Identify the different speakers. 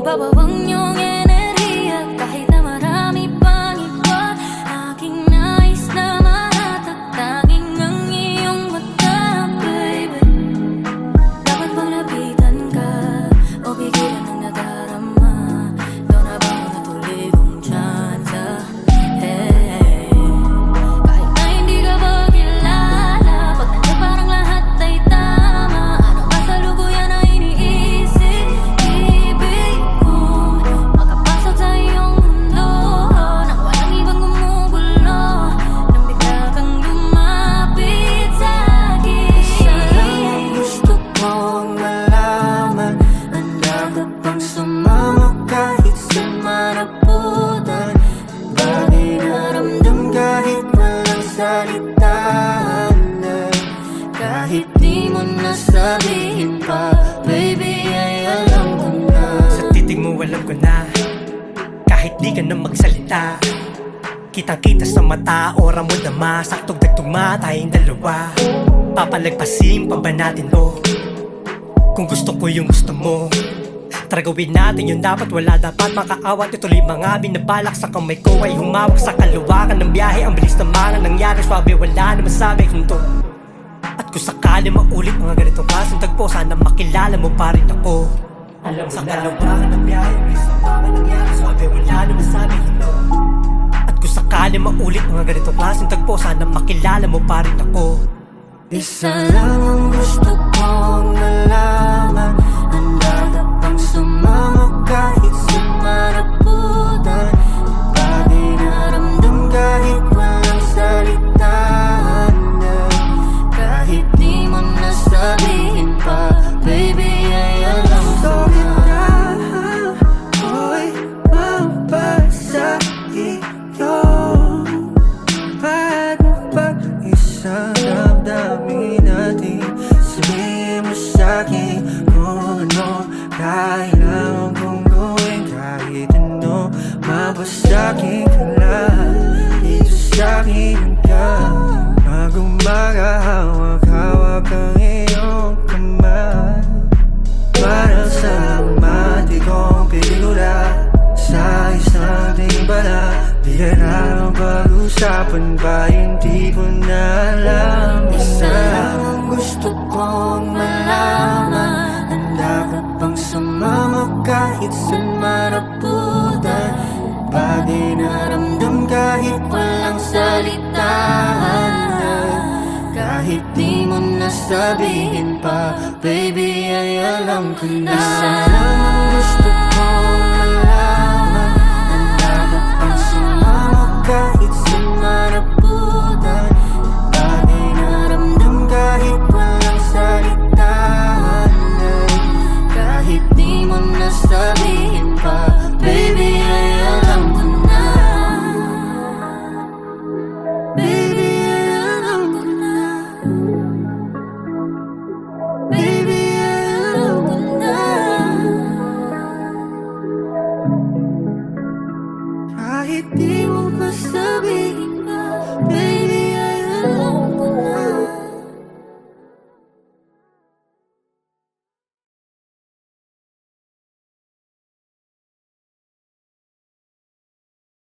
Speaker 1: bubble, you walang
Speaker 2: salita
Speaker 1: Kahit di mo nasabihin pa Baby, ay alam ko na.
Speaker 3: Sa titig mo alam ko na. Kahit di ka na magsalita. Kitang-kita sa mata, ora mo dama Saktog nagtugma tayong dalawa. Papalagpasin pa ba natin to? Kung gusto ko yung gusto mo Tara gawin natin yun dapat wala dapat makaawat. Ituloy mga binabalak sa kamay ko ay humawak sa kaluwakan ng biyahe. Ang bilis na mga nangyari swabe wala na masabi hinto At kung sakali maulit mga ganitong klaseng tagpo Sana makilala mo pa rin ako. Alam sa kaluwakan ng biyahe Ang bilis na mga nangyari swabe wala na masabi hinto At kung sakali maulit mga ganitong klaseng tagpo Sana makilala mo pa rin ako.
Speaker 2: Isa lang ang gusto kong malaman love. Lang pag-usapan ba? Hindi ko na alam Isa lang ang gusto kong malaman. Handa ka bang sumama kahit sa maraputan. Bagay na ramdam kahit walang salita. Kahit di mo nasabihin pa Baby, ay alam ko na. Isa lang ang gusto Kahit di mo pa sabihin na May